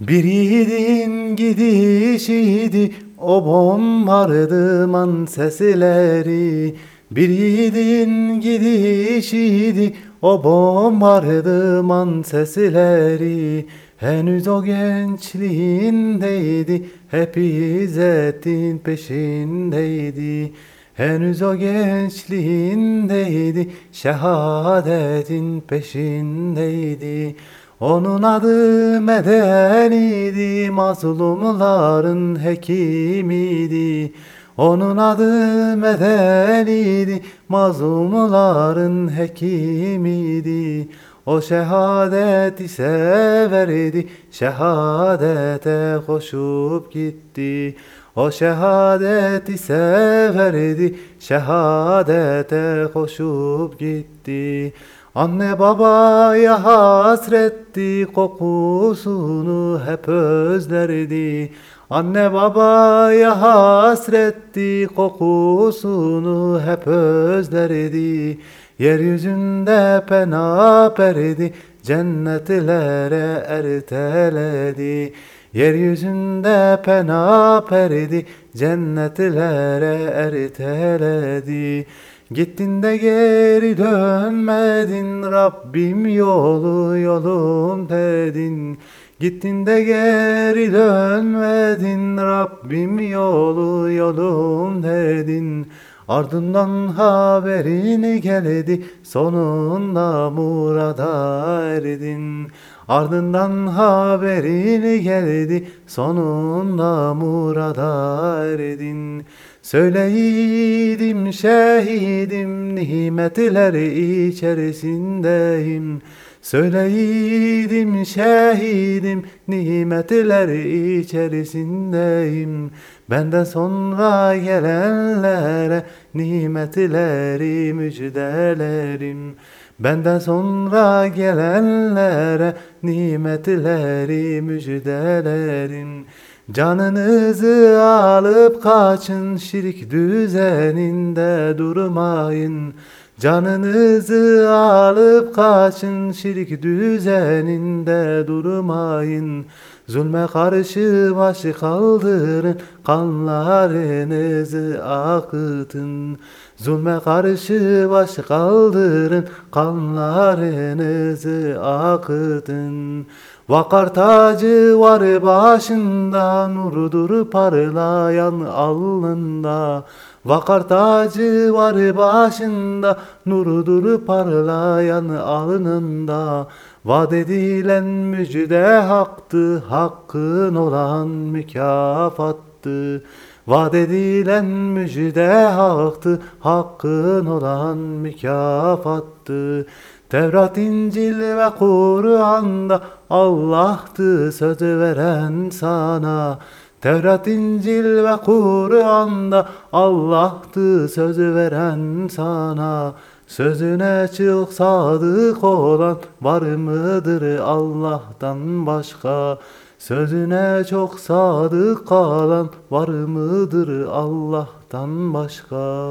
Bir yiğidin gidişiydi o bombardıman sesleri. Bir yiğidin gidişiydi o bombardıman sesleri. Henüz o gençliğindeydi hep izzetin peşindeydi. Henüz o gençliğindeydi şehadetin peşindeydi onun adı medeniydi, mazlumların hekimiydi. Onun adı medeniydi, mazlumların hekimiydi. O şehadeti severdi, şehadete koşup gitti. O şehadeti severdi, şehadete koşup gitti. Anne babaya hasretti kokusunu hep özlerdi. Anne babaya hasretti kokusunu hep özlerdi. Yeryüzünde pena perdi cennetlere erteledi. Yeryüzünde pena perdi cennetlere erteledi. Gittin de geri dönmedin Rabbim yolu yolum dedin. Gittin de geri dönmedin Rabbim yolu yolum dedin. Ardından haberini geldi sonunda murada erdin. Ardından haberini geldi sonunda murada erdin Söyleydim şehidim nimetler içerisindeyim. Söyleydim şehidim nimetler içerisindeyim. Benden sonra gelenlere nimetleri müjdelerim Benden sonra gelenlere nimetleri müjdelerim Canınızı alıp kaçın şirk düzeninde durmayın Canınızı alıp kaçın şirk düzeninde durmayın. Zulme karşı başı kaldırın kanlarınızı akıtın. Zulme karşı başı kaldırın kanlarınızı akıtın. Vakar tacı var başında Nurdur parlayan alnında Vakar tacı var başında Nurdur parlayan alnında. Vaat edilen müjde haktı Hakkın olan mükafattı. Vaat edilen müjde haktı Hakkın olan mükafattı. Tevrat, İncil ve Kur'an'da Allah'tı söz veren sana. Tevrat, İncil ve Kur'an'da Allah'tı söz veren sana. Sözüne çık sadık olan var mıdır Allah'tan başka? Sözüne çok sadık kalan var mıdır Allah'tan başka?